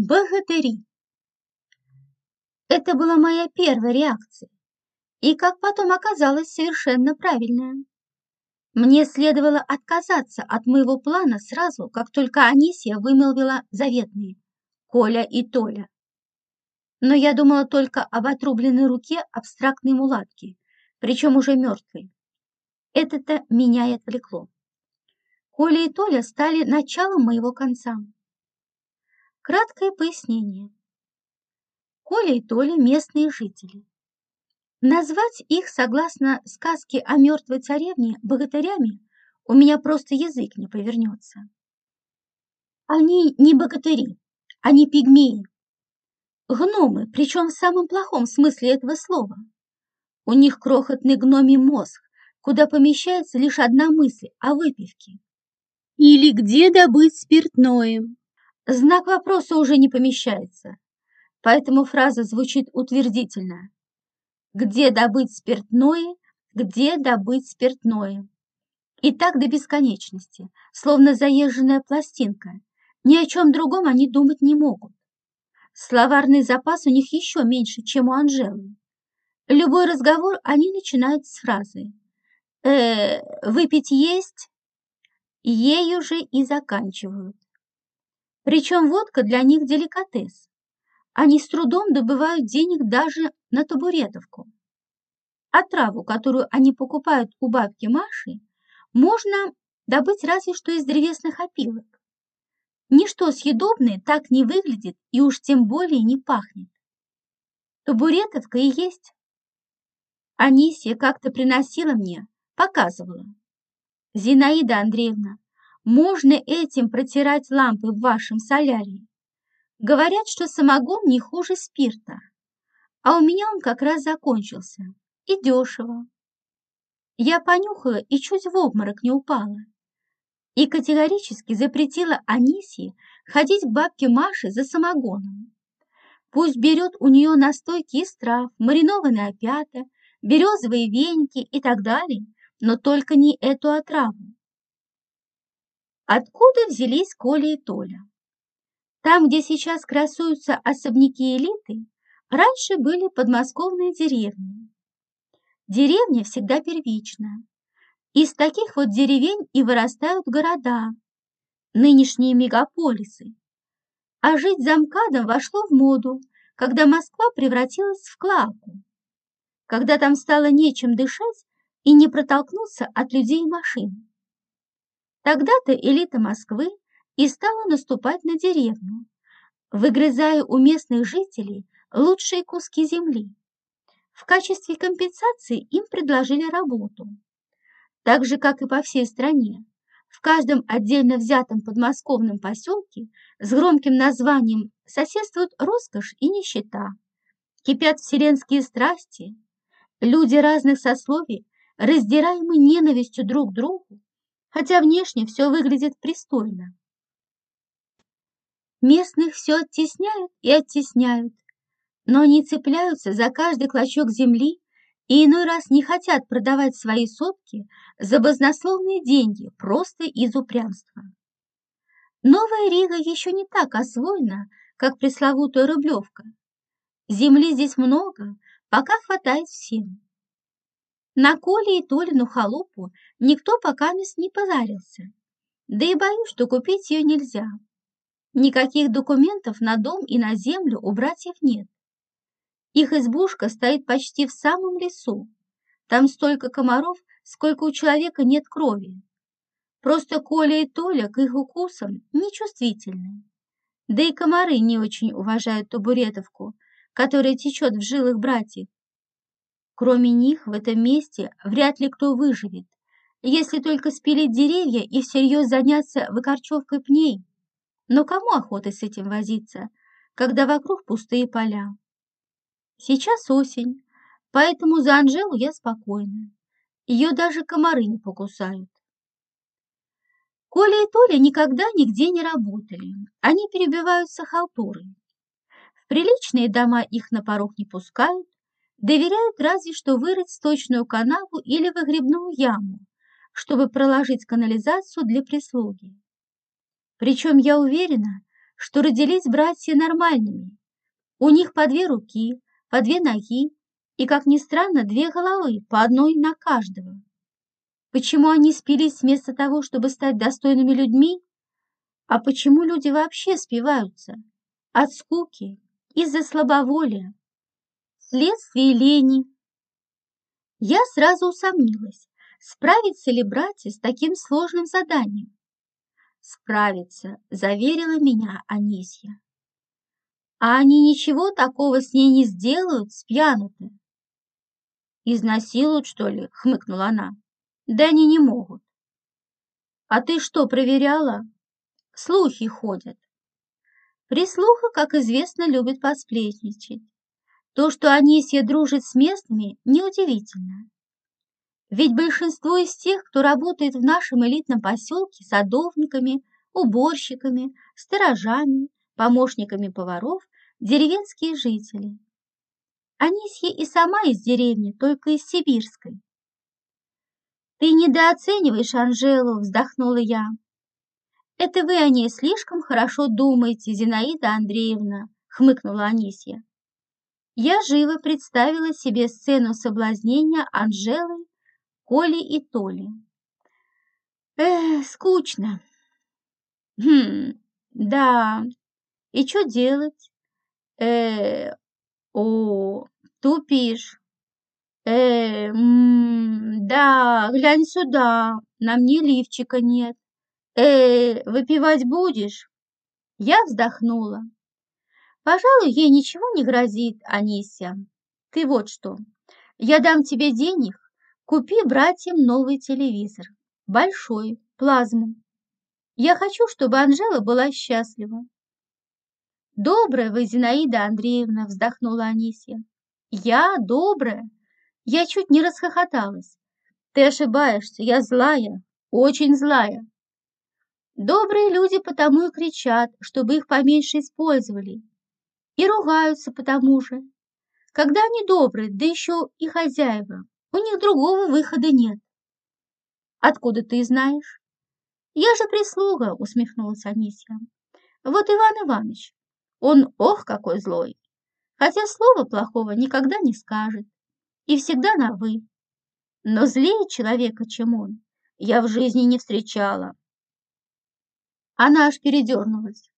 Богатыри. Это была моя первая реакция, и, как потом оказалось, совершенно правильная. Мне следовало отказаться от моего плана сразу, как только Анисия вымолвила заветные «Коля и Толя». Но я думала только об отрубленной руке абстрактной мулатки, причем уже мертвой. Это-то меня и отвлекло. Коля и Толя стали началом моего конца. Краткое пояснение. Коля и Толя – местные жители. Назвать их, согласно сказке о мертвой царевне, богатырями, у меня просто язык не повернется. Они не богатыри, они пигмеи. Гномы, причем в самом плохом смысле этого слова. У них крохотный гномий мозг, куда помещается лишь одна мысль о выпивке. Или где добыть спиртное. Знак вопроса уже не помещается, поэтому фраза звучит утвердительно. Где добыть спиртное? Где добыть спиртное? И так до бесконечности, словно заезженная пластинка. Ни о чем другом они думать не могут. Словарный запас у них еще меньше, чем у Анжелы. Любой разговор они начинают с фразы «Э, выпить есть?» Ею же и заканчивают. Причем водка для них деликатес. Они с трудом добывают денег даже на табуретовку. А траву, которую они покупают у бабки Маши, можно добыть разве что из древесных опилок. Ничто съедобное так не выглядит и уж тем более не пахнет. Табуретовка и есть. Анисия как-то приносила мне, показывала. Зинаида Андреевна, можно этим протирать лампы в вашем солярии. Говорят, что самогон не хуже спирта, а у меня он как раз закончился. И дешево. Я понюхала и чуть в обморок не упала. И категорически запретила Анисии ходить к бабке Маше за самогоном. Пусть берет у нее настойки из трав, маринованные опята, березовые веники и так далее, но только не эту отраву. Откуда взялись Коля и Толя? Там, где сейчас красуются особняки элиты, раньше были подмосковные деревни. Деревня всегда первична. Из таких вот деревень и вырастают города, нынешние мегаполисы. А жить за МКАДом вошло в моду, когда Москва превратилась в клаку, когда там стало нечем дышать и не протолкнуться от людей и машин. Тогда-то элита Москвы и стала наступать на деревню, выгрызая у местных жителей лучшие куски земли. В качестве компенсации им предложили работу. Так же, как и по всей стране, в каждом отдельно взятом подмосковном поселке с громким названием соседствуют роскошь и нищета. Кипят вселенские страсти. Люди разных сословий, раздираемы ненавистью друг к другу, хотя внешне все выглядит пристойно. Местных все оттесняют и оттесняют, но они цепляются за каждый клочок земли и иной раз не хотят продавать свои сотки за баснословные деньги просто из упрямства. Новая Рига еще не так освоена, как пресловутая Рублевка. Земли здесь много, пока хватает всем. На Коле и Толину халупу никто пока не позарился. Да и боюсь, что купить ее нельзя. Никаких документов на дом и на землю у братьев нет. Их избушка стоит почти в самом лесу. Там столько комаров, сколько у человека нет крови. Просто Коля и Толя к их укусам нечувствительны. Да и комары не очень уважают табуретовку, которая течет в жилах братьев. Кроме них в этом месте вряд ли кто выживет, если только спилить деревья и всерьез заняться выкорчевкой пней. Но кому охота с этим возиться, когда вокруг пустые поля? Сейчас осень, поэтому за Анжелу я спокойна. Ее даже комары не покусают. Коля и Толя никогда нигде не работали. Они перебиваются халтурой. В приличные дома их на порог не пускают, Доверяют разве что вырыть сточную канаву или выгребную яму, чтобы проложить канализацию для прислуги. Причем я уверена, что родились братья нормальными. У них по две руки, по две ноги и, как ни странно, две головы, по одной на каждого. Почему они спились вместо того, чтобы стать достойными людьми? А почему люди вообще спиваются? От скуки, из-за слабоволия, вследствие лени. Я сразу усомнилась, справится ли братья с таким сложным заданием. Справится, заверила меня Анисья. А они ничего такого с ней не сделают, спьянуты. Изнасилуют, что ли? хмыкнула она. Да они не могут. А ты что, проверяла? Слухи ходят. Прислуха, как известно, любит посплетничать. То, что Анисья дружит с местными, неудивительно. Ведь большинство из тех, кто работает в нашем элитном поселке садовниками, уборщиками, сторожами, помощниками поваров, деревенские жители. Анисья и сама из деревни, только из сибирской. «Ты недооцениваешь Анжелу», — вздохнула я. «Это вы о ней слишком хорошо думаете, Зинаида Андреевна», — хмыкнула Анисья. Я живо представила себе сцену соблазнения Анжелы, Коли и Толи. Эх, скучно. Хм, да. И что делать? Э, о, тупишь. Э, м, да, глянь сюда, на мне лифчика нет. Э, выпивать будешь? Я вздохнула. Пожалуй, ей ничего не грозит, Анися. Ты вот что, я дам тебе денег, купи братьям новый телевизор. Большой, плазму. Я хочу, чтобы Анжела была счастлива. Добрая вы, Зинаида Андреевна, вздохнула Анисия. Я добрая? Я чуть не расхохоталась. Ты ошибаешься, я злая, очень злая. Добрые люди потому и кричат, чтобы их поменьше использовали. И ругаются потому же. Когда они добрые, да еще и хозяева, у них другого выхода нет. Откуда ты знаешь? Я же прислуга, усмехнулась Анисья. Вот Иван Иванович, он ох какой злой, хотя слова плохого никогда не скажет и всегда на «вы». Но злее человека, чем он, я в жизни не встречала. Она аж передернулась.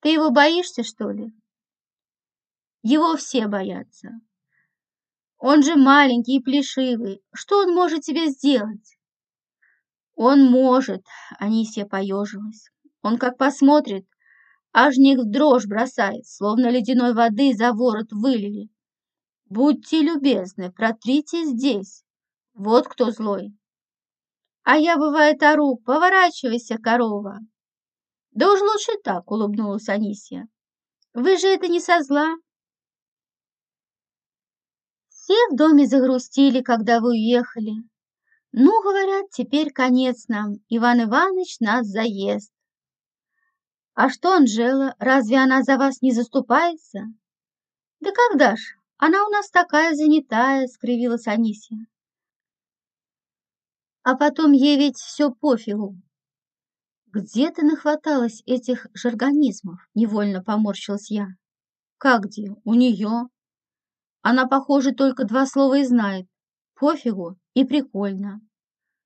Ты его боишься, что ли? Его все боятся. Он же маленький и плешивый. Что он может тебе сделать? Он может, Анисия поежилась. Он как посмотрит, аж них в дрожь бросает, словно ледяной воды за ворот вылили. Будьте любезны, протрите здесь. Вот кто злой. А я, бывает, ору, поворачивайся, корова. Да уж лучше так, улыбнулась Анисия. Вы же это не со зла. Все в доме загрустили, когда вы уехали. Ну, говорят, теперь конец нам, Иван Иванович нас заест. А что, Анжела, разве она за вас не заступается? Да когда ж, она у нас такая занятая, скривилась Анисия. А потом ей ведь все пофигу. Где ты нахваталась этих жаргонизмов? Невольно поморщилась я. Как где? У нее. Она, похоже, только два слова и знает. Пофигу и прикольно.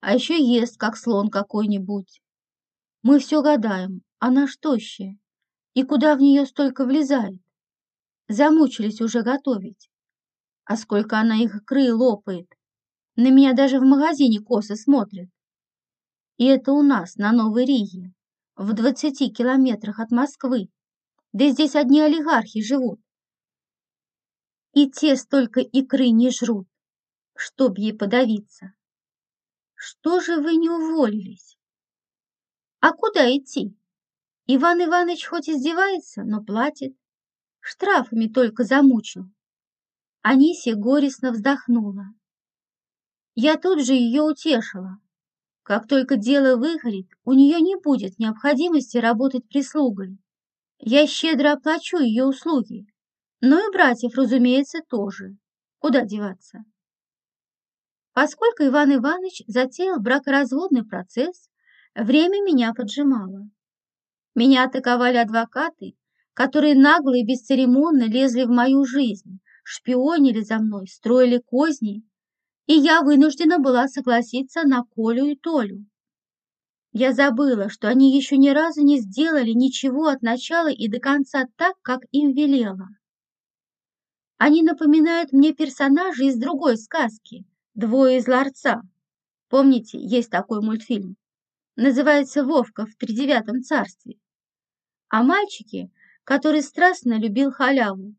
А еще ест, как слон какой-нибудь. Мы все гадаем, она что ще? И куда в нее столько влезает? Замучились уже готовить. А сколько она их икры лопает. На меня даже в магазине косо смотрят. И это у нас, на Новой Риге, в двадцати километрах от Москвы. Да здесь одни олигархи живут. И те столько икры не жрут, чтоб ей подавиться. Что же вы не уволились? А куда идти? Иван Иванович хоть издевается, но платит. Штрафами только замучил. Анисия горестно вздохнула. Я тут же ее утешила. Как только дело выгорит, у нее не будет необходимости работать прислугой. Я щедро оплачу ее услуги. Но и братьев, разумеется, тоже. Куда деваться? Поскольку Иван Иванович затеял бракоразводный процесс, время меня поджимало. Меня атаковали адвокаты, которые нагло и бесцеремонно лезли в мою жизнь, шпионили за мной, строили козни, и я вынуждена была согласиться на Колю и Толю. Я забыла, что они еще ни разу не сделали ничего от начала и до конца так, как им велела. Они напоминают мне персонажей из другой сказки «Двое из ларца». Помните, есть такой мультфильм? Называется «Вовка в тридевятом царстве». А мальчике, который страстно любил халяву.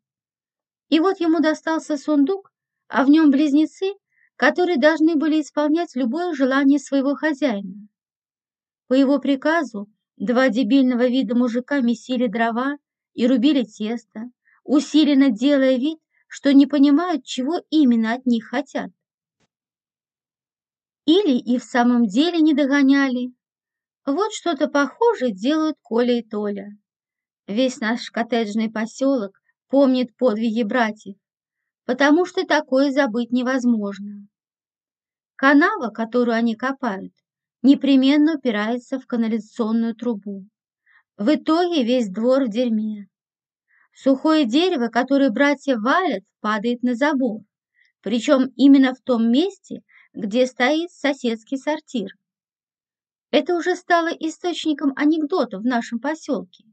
И вот ему достался сундук, а в нем близнецы, которые должны были исполнять любое желание своего хозяина. По его приказу два дебильного вида мужика месили дрова и рубили тесто, усиленно делая вид, что не понимают, чего именно от них хотят. Или и в самом деле не догоняли. Вот что-то похожее делают Коля и Толя. Весь наш коттеджный поселок помнит подвиги братьев, потому что такое забыть невозможно. Канава, которую они копают, непременно упирается в канализационную трубу. В итоге весь двор в дерьме. Сухое дерево, которое братья валят, падает на забор, причем именно в том месте, где стоит соседский сортир. Это уже стало источником анекдотов в нашем поселке.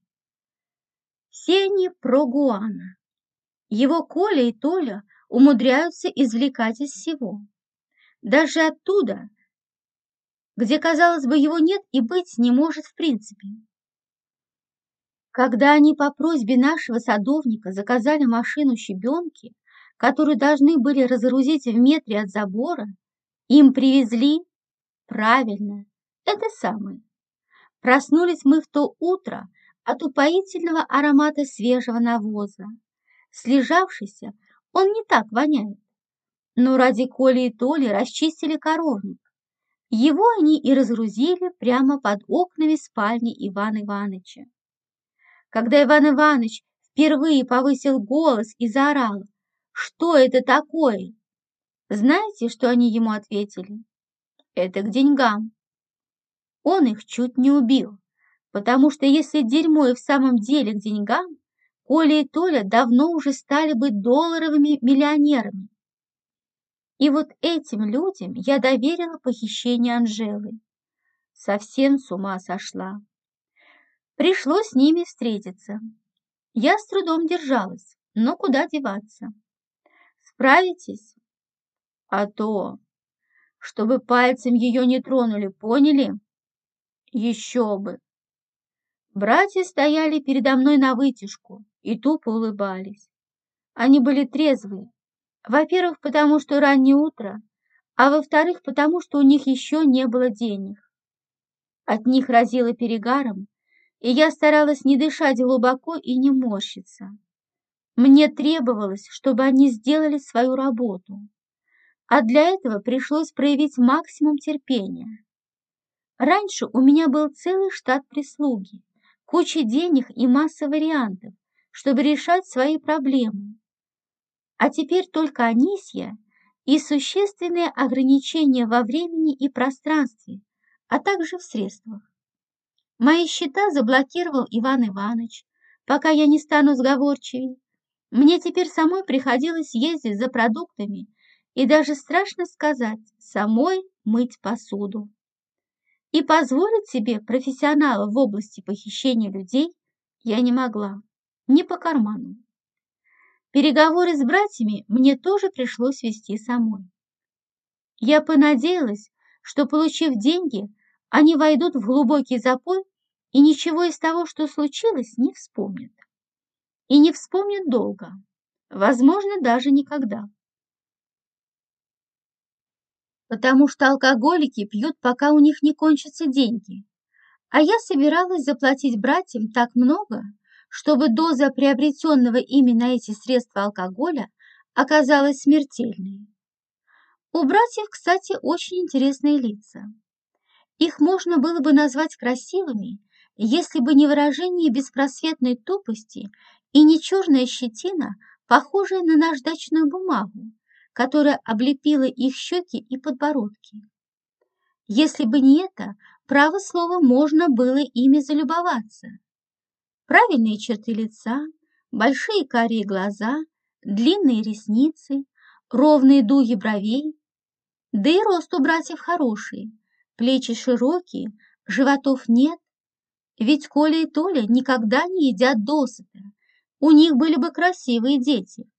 Все они про Гуана. Его Коля и Толя умудряются извлекать из всего. Даже оттуда, где, казалось бы, его нет и быть не может в принципе. Когда они по просьбе нашего садовника заказали машину щебенки, которую должны были разгрузить в метре от забора, им привезли, правильно, это самое. Проснулись мы в то утро от упоительного аромата свежего навоза. Слежавшийся, он не так воняет. Но ради Коли и Толи расчистили коровник. Его они и разгрузили прямо под окнами спальни Ивана Ивановича. Когда Иван Иванович впервые повысил голос и заорал «Что это такое?», знаете, что они ему ответили? Это к деньгам. Он их чуть не убил, потому что если дерьмо и в самом деле к деньгам, Коля и Толя давно уже стали бы долларовыми миллионерами. И вот этим людям я доверила похищение Анжелы. Совсем с ума сошла. Пришлось с ними встретиться. Я с трудом держалась, но куда деваться? Справитесь? А то, чтобы пальцем ее не тронули, поняли? Еще бы! Братья стояли передо мной на вытяжку и тупо улыбались. Они были трезвые. Во-первых, потому что раннее утро, а во-вторых, потому что у них еще не было денег. От них разило перегаром, и я старалась не дышать глубоко и не морщиться. Мне требовалось, чтобы они сделали свою работу, а для этого пришлось проявить максимум терпения. Раньше у меня был целый штат прислуги, куча денег и масса вариантов, чтобы решать свои проблемы. А теперь только Анисья и существенные ограничения во времени и пространстве, а также в средствах. Мои счета заблокировал Иван Иванович, пока я не стану сговорчивей. Мне теперь самой приходилось ездить за продуктами и даже страшно сказать, самой мыть посуду. И позволить себе профессионала в области похищения людей я не могла, не по карману. Переговоры с братьями мне тоже пришлось вести самой. Я понадеялась, что, получив деньги, они войдут в глубокий запой и ничего из того, что случилось, не вспомнят. И не вспомнят долго, возможно, даже никогда потому что алкоголики пьют, пока у них не кончатся деньги. А я собиралась заплатить братьям так много, чтобы доза приобретенного ими на эти средства алкоголя оказалась смертельной. У братьев, кстати, очень интересные лица. Их можно было бы назвать красивыми, если бы не выражение беспросветной тупости и не черная щетина, похожая на наждачную бумагу, которая облепила их щеки и подбородки. Если бы не это, право слово, можно было ими залюбоваться. Правильные черты лица, большие карие глаза, длинные ресницы, ровные дуги бровей. Да и рост у братьев хороший, плечи широкие, животов нет. Ведь Коля и Толя никогда не едят досыта, у них были бы красивые дети.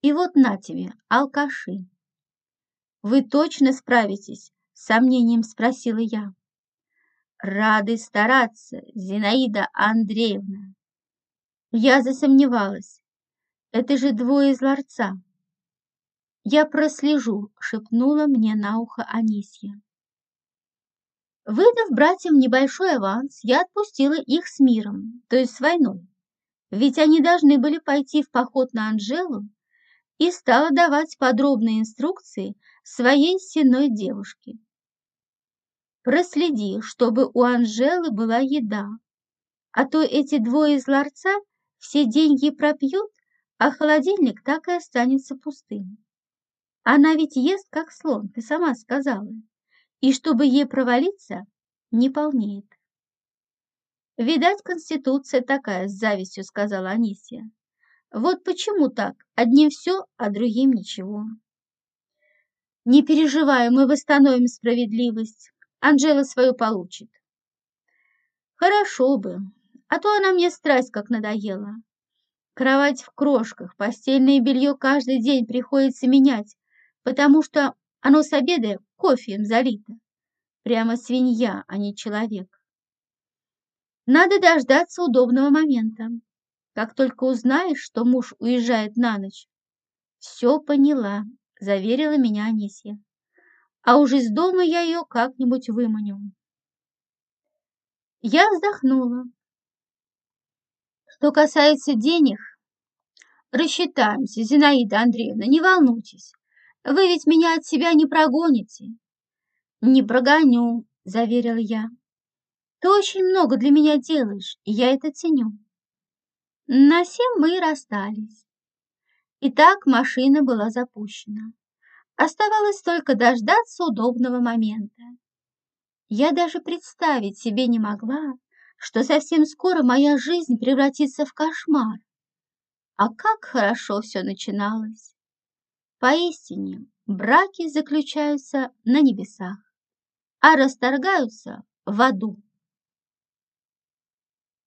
И вот на тебе, алкаши. Вы точно справитесь? С сомнением спросила я. Рады стараться, Зинаида Андреевна. Я засомневалась. Это же двое из ларца. Я прослежу, шепнула мне на ухо Анисья. Выдав братьям небольшой аванс, я отпустила их с миром, то есть с войной. Ведь они должны были пойти в поход на Анжелу и стала давать подробные инструкции своей сенной девушке. Проследи, чтобы у Анжелы была еда, а то эти двое из ларца все деньги пропьют, а холодильник так и останется пустым. Она ведь ест, как слон, ты сама сказала, и чтобы ей провалиться, не полнеет. Видать, конституция такая, с завистью сказала Анисия. Вот почему так, одним все, а другим ничего. Не переживай, мы восстановим справедливость. Анжела свою получит. Хорошо бы, а то она мне страсть как надоела. Кровать в крошках, постельное белье каждый день приходится менять, потому что оно с обеда кофеем залито. Прямо свинья, а не человек. Надо дождаться удобного момента. Как только узнаешь, что муж уезжает на ночь. Все поняла, заверила меня Анисья а уж из дома я ее как-нибудь выманю. Я вздохнула. Что касается денег, рассчитаемся, Зинаида Андреевна, не волнуйтесь. Вы ведь меня от себя не прогоните. Не прогоню, заверил я. Ты очень много для меня делаешь, и я это ценю. На сем мы и расстались. Итак, машина была запущена. Оставалось только дождаться удобного момента. Я даже представить себе не могла, что совсем скоро моя жизнь превратится в кошмар. А как хорошо все начиналось! Поистине, браки заключаются на небесах, а расторгаются в аду.